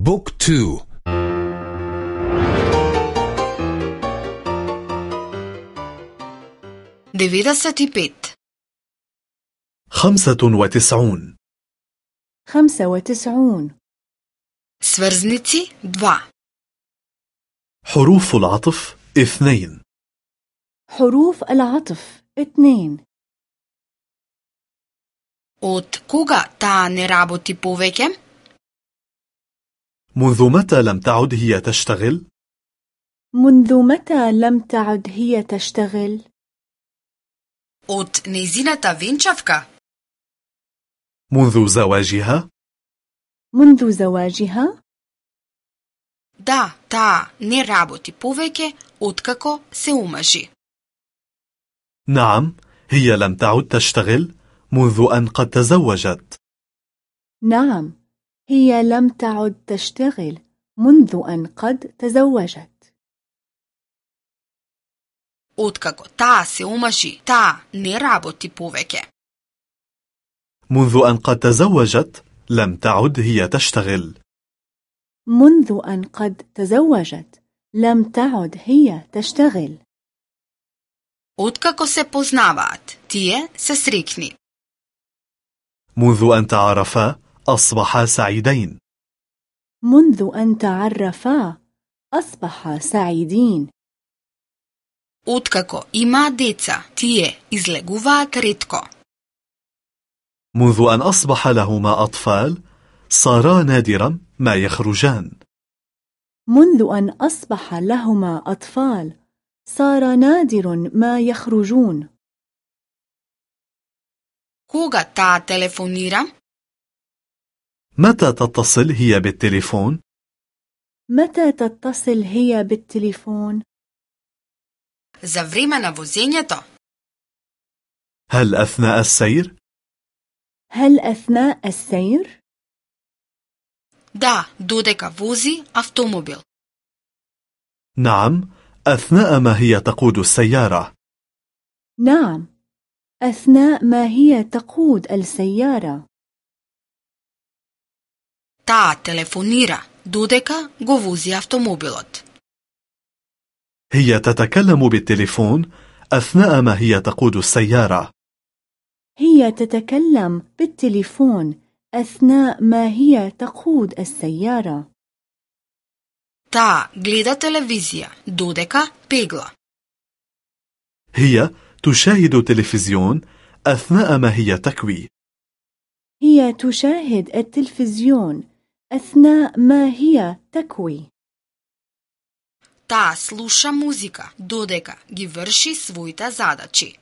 بوك تو ديفيدست بيت خمسة وتسعون خمسة وتسعون сврзници 2 حروف العطف اثنين حروف العطف اثنين Од кога таа не работи повеќе? منذ متى لم تعد هي تشتغل؟ منذ متى لم تعد هي تشتغل؟ Од нејзината венчавка? منذ زواجها؟ منذ زواجها؟ Да, таа не работи повеќе откако се омажи. نعم هي لم تعد تشتغل منذ أن قد تزوجت نعم هي لم تعد تشتغل منذ أن قد تزوجت Откако таа се омажи, таа не работи повеќе. منذ أن قد تزوجت لم تعد هي تشتغل منذ أن قد تزوجت لم تعد هي تشتغل Откако се познаваат, тие се срекни. منذ أن تعرفا أصبحا سعيدين منذ أن تعرفا أصبحا سعيدين Откако има деца, тие излегуваат ретко. منذ أن أصبح لهما أطفال صارا نادرا ما يخرجان منذ أن أصبح لهما أطفال صار نادر ما يخرجون Кога таа телефонира? متى تتصل هي بالتليفون؟ متى تتصل هي بالتليفون؟ За време на возењето? هل أثناء السير؟ هل أثناء السير؟ Да, додека вози автомобил. نعم أثناء ما هي تقود السيارة نعم أثناء ما هي تقود السيارة Таа телефонира додека го вози автомобилот. هي تتكلم بالتليفون أثناء ما هي تقود السيارة هي تتكلم بالتليفون أثناء ما هي تقود السيارة Таа гледа телевизија додека пегла. هي تشاهد تلفزيون أثناء ما هي تكوي هي تشاهد التلفزيون أثناء ما هي تكوي Таа слуша музика додека ги врши своите задачи.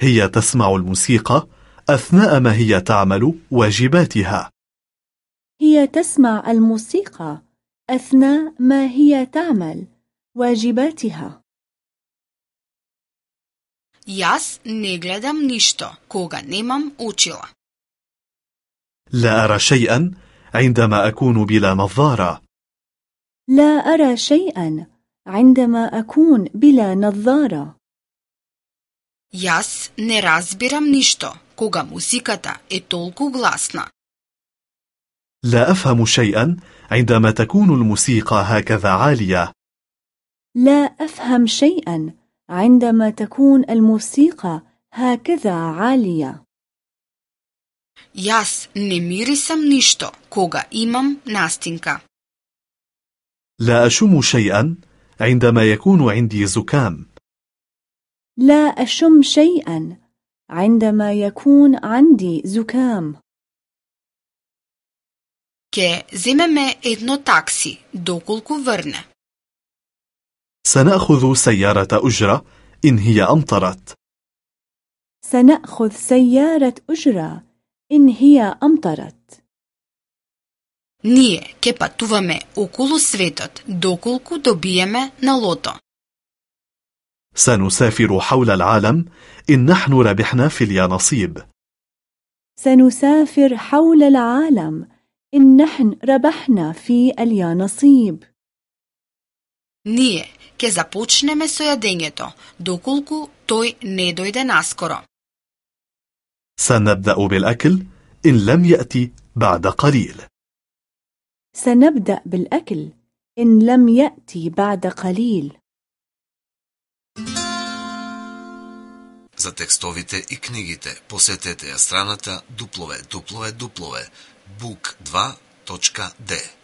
هي تسمع الموسيقى أثناء ما هي تعمل واجباتها هي تسمع الموسيقى أثناء ما هي تعمل واجباتها Јас не гледам ништо кога немам очила. لا أرى شيئا عندما أكون بلا نظارة لا أرى شيئا عندما أكون بلا نظارة Јас не разбирам ништо кога музиката е толку гласна. لا أفهم شيئا عندما تكون الموسيقى هكذا عالية لا أفهم شيئا عندما تكون الموسيقى هكذا عالية Јас не мирисам ништо кога имам настинка. لا أشم شيئا عندما يكون عندي زكام لا أشم شيئا عندما يكون عندي زكام Ке земеме едно такси доколку врне. سنأخذ سيارة أجرة إن هي أمطرت سنأخذ سيارة أجرة إن هي أمطرت Ние ке патуваме околу светот доколку добиеме на лото. سنسافر حول العالم إن نحن ربحنا في اليانصيب سنسافر حول العالم إن نحن ربحنا في اليانصيب Ние ке започнеме со јадењето доколку тој не дојде наскоро. سنبدأ بالأكل إن لم يأتي بعد قليل سنبدأ بالأكل إن لم يأتي بعد قليل За текстовите и книгите посетете ја страната www.book2.de